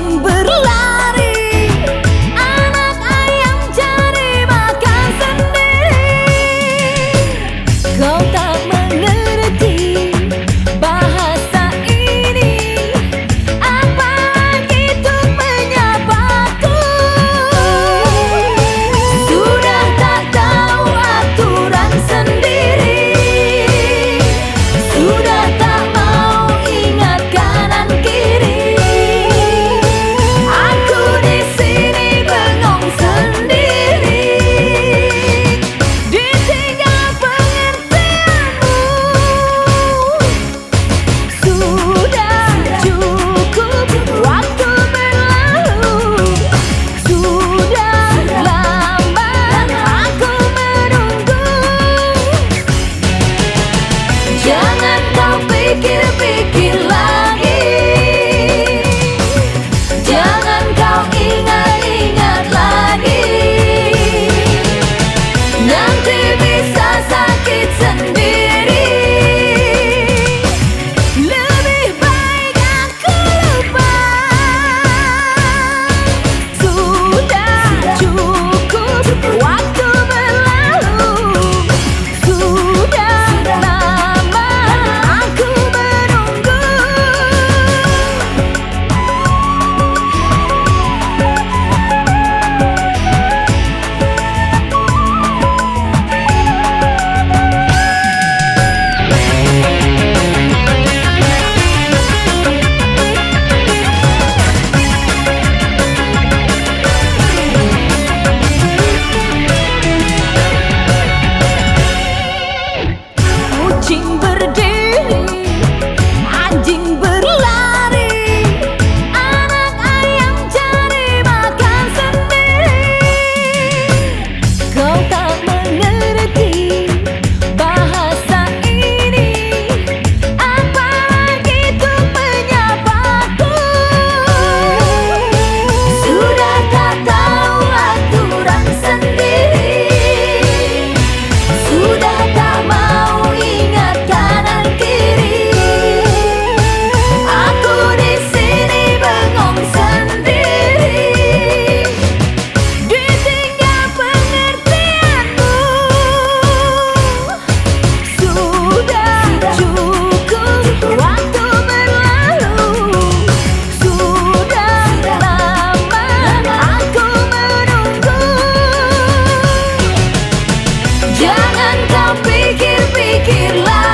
But. Yeah. Jangan kau pikir-pikir lagi